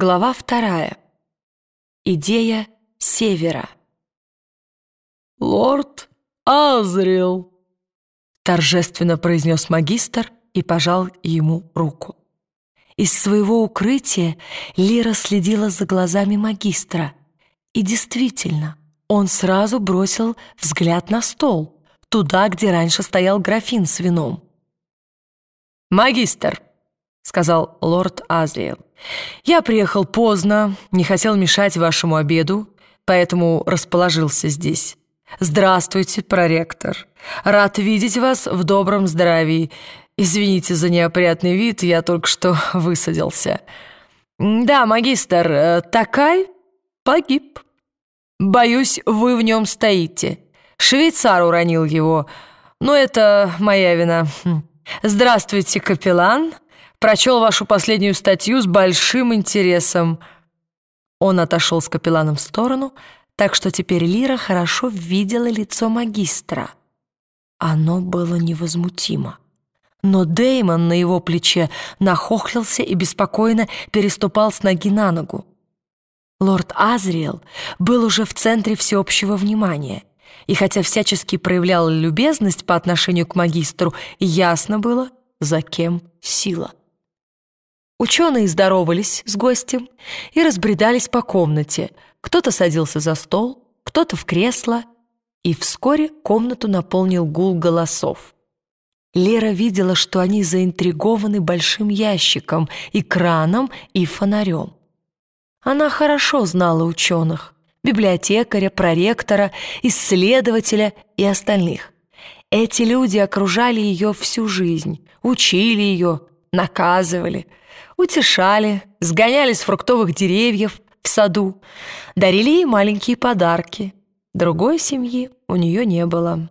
Глава вторая. Идея Севера. «Лорд Азрил», — торжественно произнес магистр и пожал ему руку. Из своего укрытия Лира следила за глазами магистра. И действительно, он сразу бросил взгляд на стол, туда, где раньше стоял графин с вином. «Магистр», — сказал лорд Азриэл, «я приехал поздно, не хотел мешать вашему обеду, поэтому расположился здесь. Здравствуйте, проректор. Рад видеть вас в добром здравии. Извините за неопрятный вид, я только что высадился. Да, магистр, э, Такай погиб. Боюсь, вы в нем стоите. Швейцар уронил его, но это моя вина. Хм. Здравствуйте, капеллан. Прочел вашу последнюю статью с большим интересом. Он отошел с капелланом в сторону, так что теперь Лира хорошо видела лицо магистра. Оно было невозмутимо. Но Деймон на его плече нахохлился и беспокойно переступал с ноги на ногу. Лорд Азриэл был уже в центре всеобщего внимания, и хотя всячески проявлял любезность по отношению к магистру, ясно было, за кем сила. Ученые здоровались с гостем и разбредались по комнате. Кто-то садился за стол, кто-то в кресло, и вскоре комнату наполнил гул голосов. Лера видела, что они заинтригованы большим ящиком, экраном и фонарем. Она хорошо знала ученых, библиотекаря, проректора, исследователя и остальных. Эти люди окружали ее всю жизнь, учили ее, наказывали, утешали, сгоняли с фруктовых деревьев в саду, дарили ей маленькие подарки. Другой семьи у нее не было.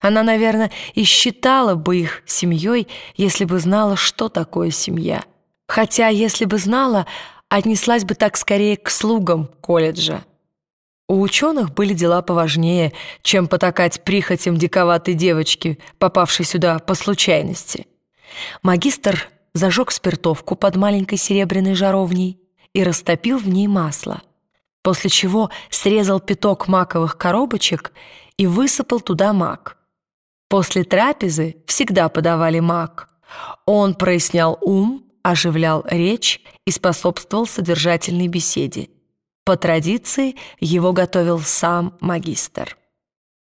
Она, наверное, и считала бы их семьей, если бы знала, что такое семья. Хотя, если бы знала, отнеслась бы так скорее к слугам колледжа. У ученых были дела поважнее, чем потакать прихотям диковатой девочки, попавшей сюда по случайности. Магистр зажег спиртовку под маленькой серебряной жаровней и растопил в ней масло, после чего срезал пяток маковых коробочек и высыпал туда мак. После трапезы всегда подавали мак. Он прояснял ум, оживлял речь и способствовал содержательной беседе. По традиции его готовил сам магистр.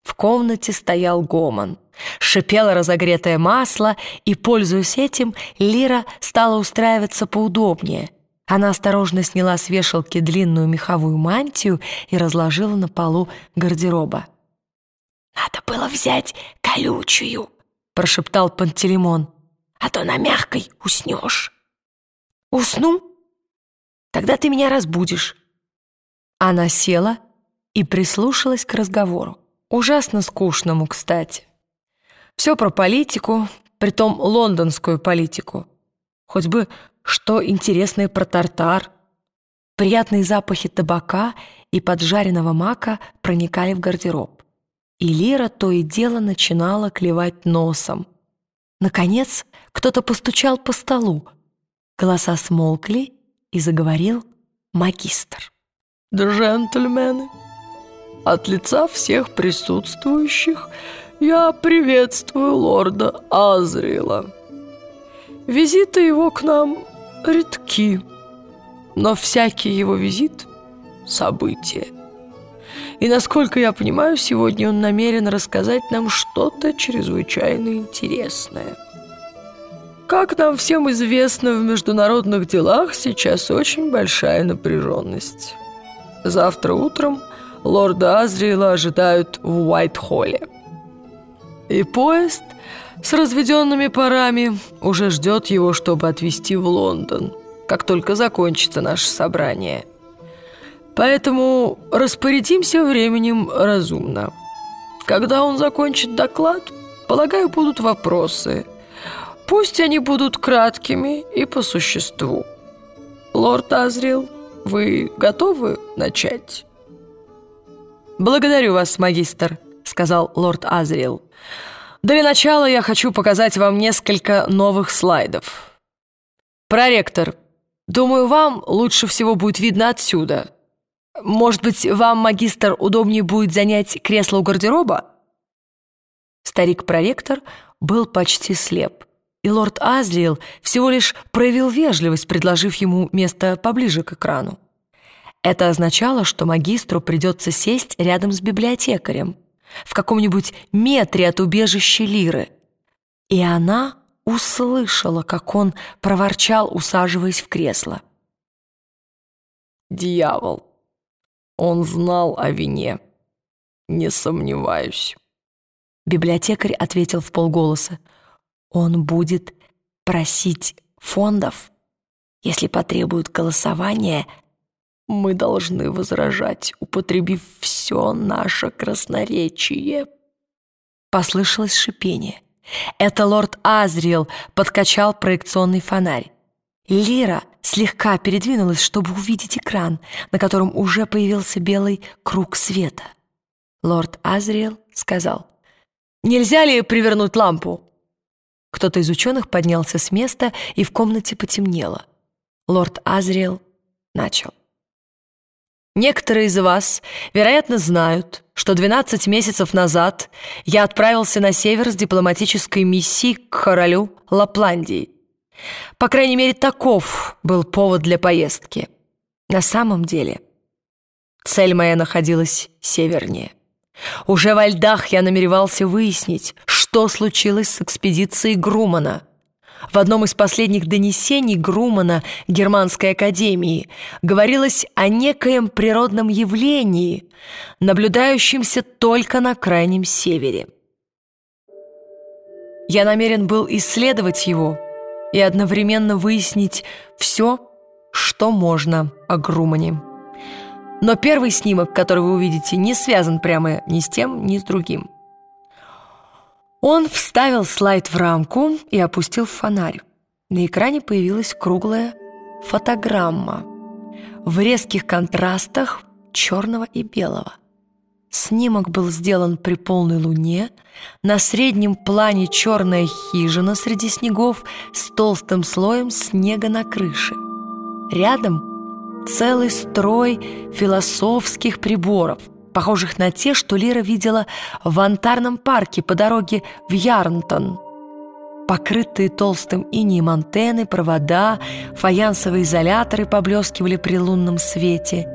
В комнате стоял гомон. Шипело разогретое масло, и, пользуясь этим, Лира стала устраиваться поудобнее. Она осторожно сняла с вешалки длинную меховую мантию и разложила на полу гардероба. «Надо было взять колючую», — прошептал Пантелеймон. «А то на мягкой уснешь». «Усну? Тогда ты меня разбудишь». Она села и прислушалась к разговору. Ужасно скучному, кстати. Все про политику, притом лондонскую политику. Хоть бы что интересное про тартар. Приятные запахи табака и поджаренного мака проникали в гардероб и Лира то и дело начинала клевать носом. Наконец, кто-то постучал по столу. Голоса смолкли, и заговорил магистр. «Джентльмены, от лица всех присутствующих я приветствую лорда Азрила. Визиты его к нам редки, но всякий его визит — событие. И, насколько я понимаю, сегодня он намерен рассказать нам что-то чрезвычайно интересное. Как нам всем известно, в международных делах сейчас очень большая напряженность. Завтра утром лорда Азриэла ожидают в Уайт-Холле. И поезд с разведенными парами уже ждет его, чтобы отвезти в Лондон, как только закончится наше собрание – Поэтому распорядимся временем разумно. Когда он закончит доклад, полагаю, будут вопросы. Пусть они будут краткими и по существу. Лорд Азрил, вы готовы начать? «Благодарю вас, магистр», — сказал лорд Азрил. «Для начала я хочу показать вам несколько новых слайдов. Проректор, Думаю, вам лучше всего будет видно отсюда. Может быть, вам, магистр, удобнее будет занять кресло у гардероба?» Старик-проректор был почти слеп, и лорд Азриэл всего лишь проявил вежливость, предложив ему место поближе к экрану. Это означало, что магистру придется сесть рядом с библиотекарем, в каком-нибудь метре от убежища Лиры. И она услышала, как он проворчал, усаживаясь в кресло. «Дьявол! Он знал о вине, не сомневаюсь». Библиотекарь ответил в полголоса. «Он будет просить фондов, если потребуют голосования, мы должны возражать, употребив все наше красноречие». Послышалось шипение. Это лорд Азриэл подкачал проекционный фонарь. Лира слегка передвинулась, чтобы увидеть экран, на котором уже появился белый круг света. Лорд Азриэл сказал, «Нельзя ли привернуть лампу?» Кто-то из ученых поднялся с места, и в комнате потемнело. Лорд Азриэл начал. Некоторые из вас, вероятно, знают, что 12 месяцев назад я отправился на север с дипломатической миссией к королю Лапландии. По крайней мере, таков был повод для поездки. На самом деле, цель моя находилась севернее. Уже во льдах я намеревался выяснить, что случилось с экспедицией Грумана — в одном из последних донесений Грумана Германской академии говорилось о некоем природном явлении, наблюдающемся только на крайнем севере. Я намерен был исследовать его и одновременно выяснить все, что можно о Грумане. Но первый снимок, который вы увидите, не связан прямо ни с тем, ни с другим. Он вставил слайд в рамку и опустил фонарь. На экране появилась круглая фотограмма в резких контрастах черного и белого. Снимок был сделан при полной луне, на среднем плане черная хижина среди снегов с толстым слоем снега на крыше. Рядом целый строй философских приборов – похожих на те, что Лира видела в антарном парке по дороге в Ярнтон. Покрытые толстым инеем антенны, провода, фаянсовые изоляторы поблескивали при лунном свете.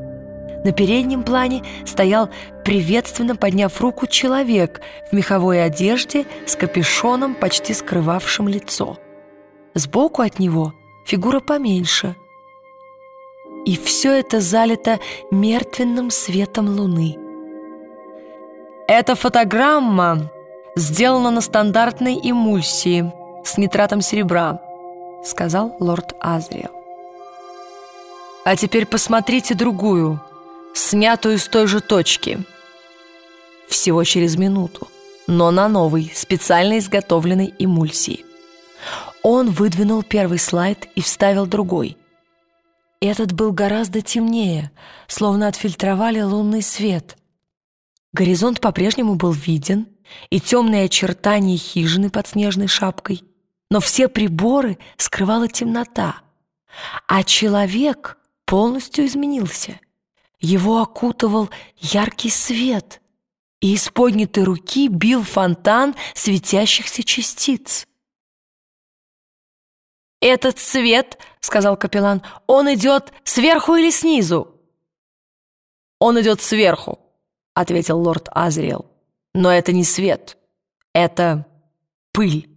На переднем плане стоял, приветственно подняв руку, человек в меховой одежде с капюшоном, почти скрывавшим лицо. Сбоку от него фигура поменьше. И все это залито мертвенным светом луны. Эта фотограмма сделана на стандартной эмульсии с нитратом серебра, сказал лорд Азриэл. А теперь посмотрите другую, снятую с той же точки. Всего через минуту, но на новой, специально изготовленной эмульсии. Он выдвинул первый слайд и вставил другой. Этот был гораздо темнее, словно отфильтровали лунный свет. Горизонт по-прежнему был виден, и темные очертания хижины под снежной шапкой, но все приборы скрывала темнота, а человек полностью изменился. Его окутывал яркий свет, и из поднятой руки бил фонтан светящихся частиц. «Этот свет, — сказал капеллан, — он идет сверху или снизу?» «Он идет сверху», — ответил лорд Азриэл. «Но это не свет, это пыль».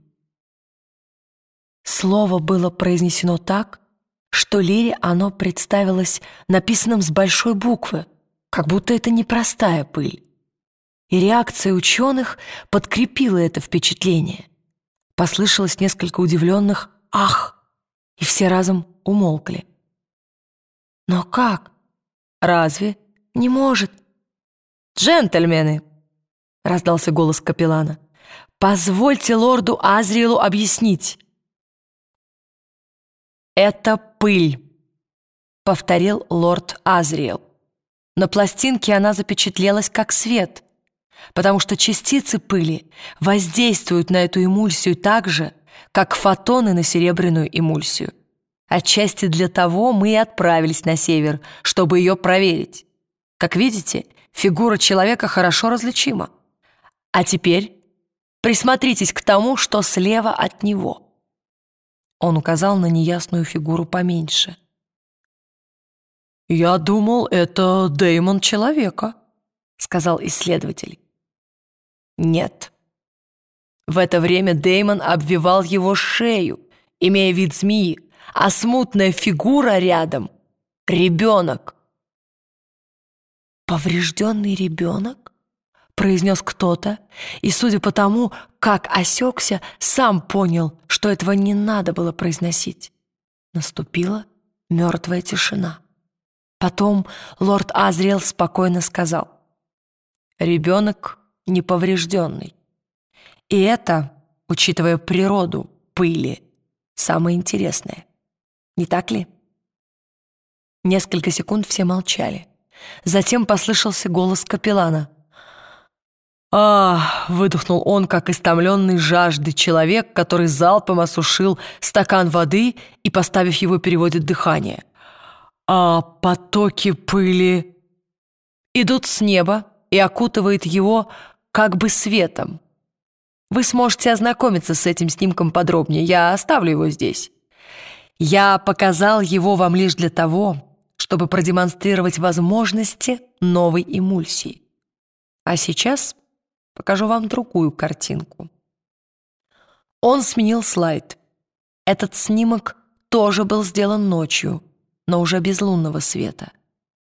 Слово было произнесено так, что Лире оно представилось написанным с большой буквы, как будто это непростая пыль. И реакция ученых подкрепила это впечатление. Послышалось несколько удивленных «ах!» и все разом умолкли. «Но как? Разве не может?» «Джентльмены!» — раздался голос капеллана. «Позвольте лорду Азриэлу объяснить». «Это пыль», — повторил лорд Азриэл. На пластинке она запечатлелась как свет, потому что частицы пыли воздействуют на эту эмульсию так же, как фотоны на серебряную эмульсию. Отчасти для того мы и отправились на север, чтобы ее проверить. Как видите, фигура человека хорошо различима. А теперь присмотритесь к тому, что слева от него. Он указал на неясную фигуру поменьше. «Я думал, это Дэймон человека», — сказал исследователь. «Нет». В это время Дэймон обвивал его шею, имея вид змеи, а смутная фигура рядом — ребенок. «Поврежденный ребенок?» — произнес кто-то, и, судя по тому, как осекся, сам понял, что этого не надо было произносить. Наступила мертвая тишина. Потом лорд Азриэл спокойно сказал, «Ребенок неповрежденный. И это, учитывая природу пыли, самое интересное. Не так ли?» Несколько секунд все молчали. Затем послышался голос капеллана. «А!» — выдохнул он, как истомленный жажды человек, который залпом осушил стакан воды и, поставив его, переводит дыхание. «А потоки пыли...» идут с неба и окутывает его как бы светом. Вы сможете ознакомиться с этим снимком подробнее, я оставлю его здесь. Я показал его вам лишь для того, чтобы продемонстрировать возможности новой эмульсии. А сейчас покажу вам другую картинку. Он сменил слайд. Этот снимок тоже был сделан ночью, но уже без лунного света.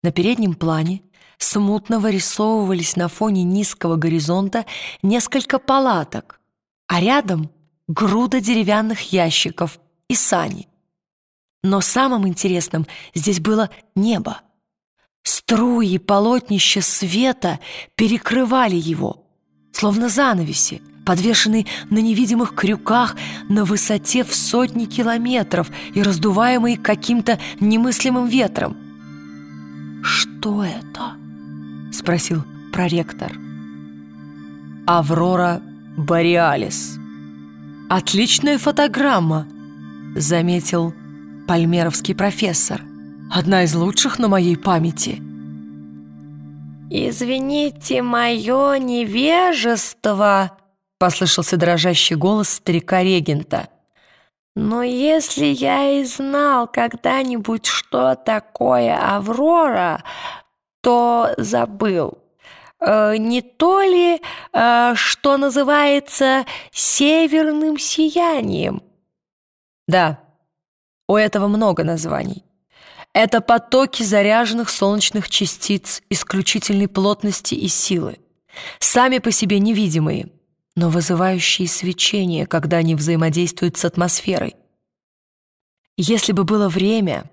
На переднем плане смутно вырисовывались на фоне низкого горизонта несколько палаток, а рядом груда деревянных ящиков и сани. Но самым интересным здесь было небо. Струи полотнища света перекрывали его, словно занавеси, подвешенные на невидимых крюках на высоте в сотни километров и раздуваемые каким-то немыслимым ветром. «Что это?» — спросил проректор. «Аврора Бореалис». «Отличная фотограмма», — заметил пальмеровский профессор. Одна из лучших на моей памяти. «Извините мое невежество», — послышался дрожащий голос старика-регента. «Но если я и знал когда-нибудь, что такое Аврора, то забыл. Э, не то ли, э, что называется северным сиянием?» «Да», у этого много названий. Это потоки заряженных солнечных частиц исключительной плотности и силы, сами по себе невидимые, но вызывающие свечение, когда они взаимодействуют с атмосферой. Если бы было время,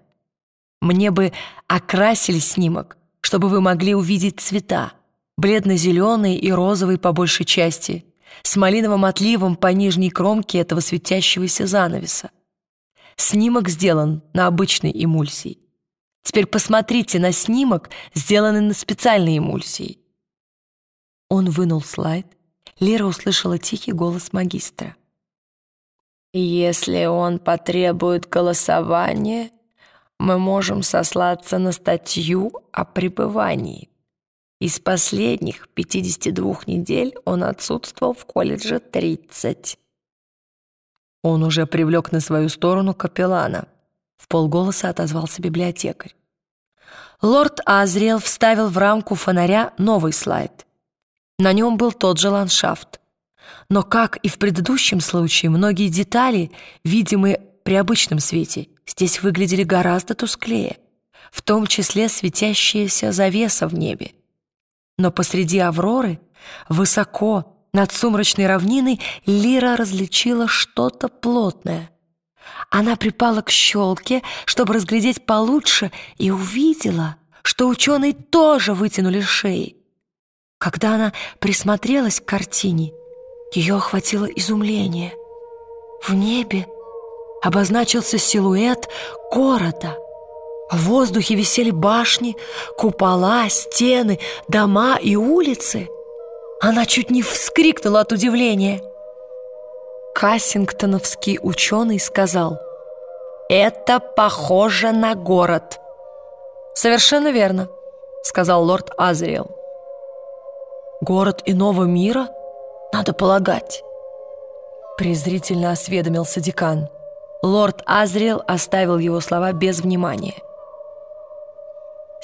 мне бы окрасили снимок, чтобы вы могли увидеть цвета, бледно-зеленый и розовый по большей части, с малиновым отливом по нижней кромке этого светящегося занавеса. Снимок сделан на обычной эмульсии. Теперь посмотрите на снимок, сделанный на специальной эмульсии. Он вынул слайд. Лера услышала тихий голос магистра. «Если он потребует голосования, мы можем сослаться на статью о пребывании. Из последних 52 недель он отсутствовал в колледже 30. Он уже привлек на свою сторону капеллана. В полголоса отозвался библиотекарь. Лорд Азриэл вставил в рамку фонаря новый слайд. На нем был тот же ландшафт. Но, как и в предыдущем случае, многие детали, видимые при обычном свете, здесь выглядели гораздо тусклее, в том числе светящаяся завеса в небе. Но посреди авроры, высоко, над сумрачной равниной Лира различила что-то плотное. Она припала к щелке, чтобы разглядеть получше, и увидела, что ученые тоже вытянули шеи. Когда она присмотрелась к картине, ее охватило изумление. В небе обозначился силуэт города. В воздухе висели башни, купола, стены, дома и улицы. Она чуть не вскрикнула от удивления. Кассингтоновский ученый сказал, Это похоже на город. Совершенно верно, сказал лорд Азриэл. Город иного мира, надо полагать. Презрительно осведомился декан. Лорд Азриэл оставил его слова без внимания.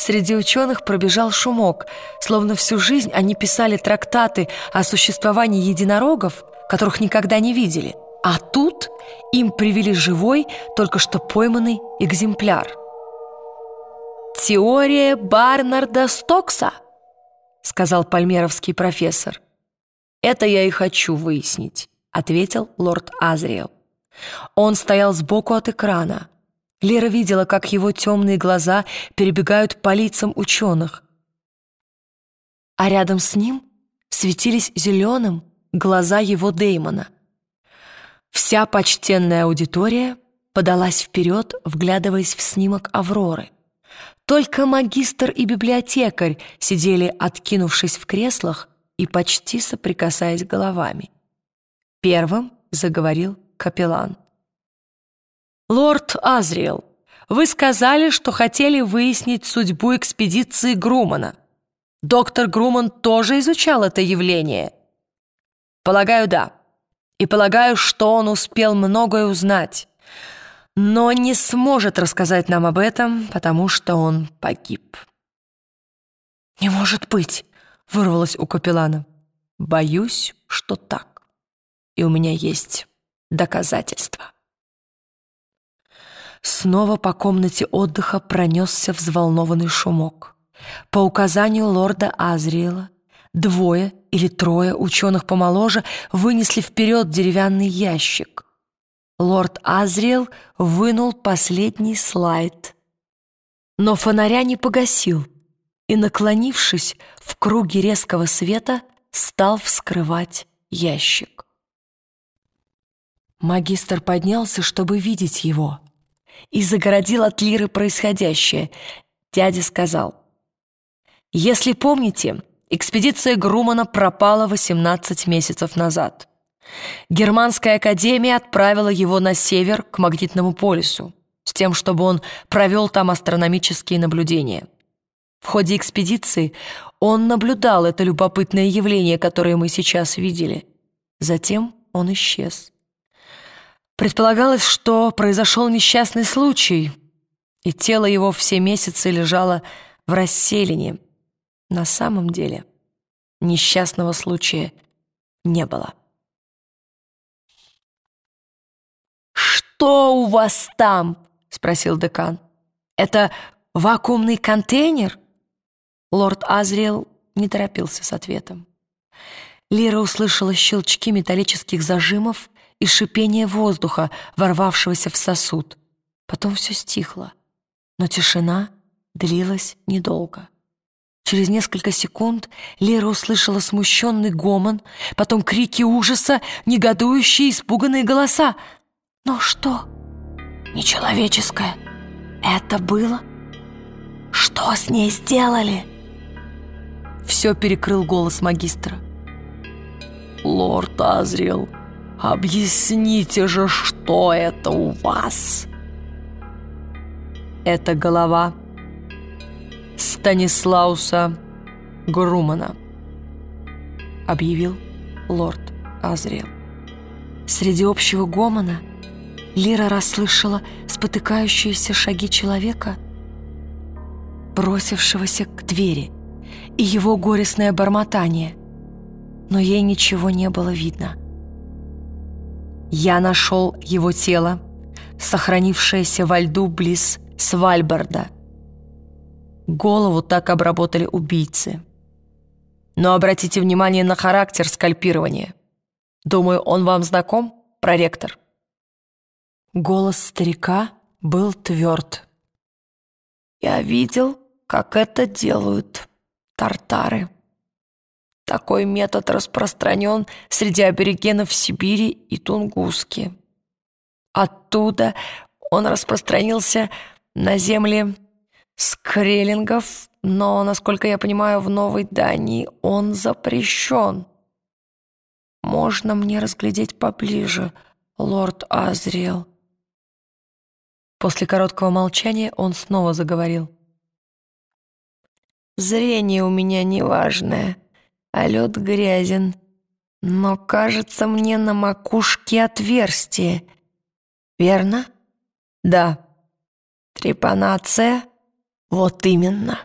Среди ученых пробежал шумок, словно всю жизнь они писали трактаты о существовании единорогов, которых никогда не видели. А тут им привели живой, только что пойманный экземпляр. «Теория Барнарда Стокса», — сказал пальмеровский профессор. «Это я и хочу выяснить», — ответил лорд Азриэл. Он стоял сбоку от экрана. Лера видела, как его темные глаза перебегают по лицам ученых. А рядом с ним светились зеленым глаза его Деймона. Вся почтенная аудитория подалась вперед, вглядываясь в снимок Авроры. Только магистр и библиотекарь сидели, откинувшись в креслах и почти соприкасаясь головами. Первым заговорил капеллан. «Лорд Азриэл, вы сказали, что хотели выяснить судьбу экспедиции Грумана. Доктор Груман тоже изучал это явление?» «Полагаю, да. И полагаю, что он успел многое узнать, но не сможет рассказать нам об этом, потому что он погиб». «Не может быть!» — вырвалось у капеллана. «Боюсь, что так. И у меня есть доказательства». Снова по комнате отдыха пронесся взволнованный шумок. По указанию лорда Азриэла двое или трое ученых помоложе вынесли вперед деревянный ящик. Лорд Азриэл вынул последний слайд. Но фонаря не погасил и, наклонившись в круге резкого света, стал вскрывать ящик. Магистр поднялся, чтобы видеть его — и загородил от Лиры происходящее. Дядя сказал, «Если помните, экспедиция Грумана пропала 18 месяцев назад. Германская академия отправила его на север к магнитному полюсу с тем, чтобы он провел там астрономические наблюдения. В ходе экспедиции он наблюдал это любопытное явление, которое мы сейчас видели. Затем он исчез. Предполагалось, что произошел несчастный случай, и тело его все месяцы лежало в расселине. На самом деле несчастного случая не было. «Что у вас там?» — спросил декан. «Это вакуумный контейнер?» Лорд Азриэл не торопился с ответом. Лира услышала щелчки металлических зажимов и шипение воздуха, ворвавшегося в сосуд. Потом все стихло, но тишина длилась недолго. Через несколько секунд Лера услышала смущенный гомон, потом крики ужаса, негодующие, испуганные голоса. «Но что? Нечеловеческое? Это было? Что с ней сделали?» Все перекрыл голос магистра. «Лорд Азриэл, Объясните же, что это у вас? Это голова Станислауса Грумана, объявил лорд Азриэл. Среди общего гомона Лира расслышала спотыкающиеся шаги человека, бросившегося к двери, и его горестное бормотание, но ей ничего не было видно. Я нашел его тело, сохранившееся во льду близ Свальбарда. Голову так обработали убийцы. Но обратите внимание на характер скальпирования. Думаю, он вам знаком, проректор?» Голос старика был тверд. «Я видел, как это делают тартары». Такой метод распространен среди аборигенов Сибири и Тунгуски. Оттуда он распространился на земли скреллингов, но, насколько я понимаю, в Новой Дании он запрещен. Можно мне разглядеть поближе, лорд Азриэл? После короткого молчания он снова заговорил. «Зрение у меня неважное, а лед грязен, но, кажется, мне на макушке отверстие. Верно?» «Да». «Трепанация?» «Вот именно».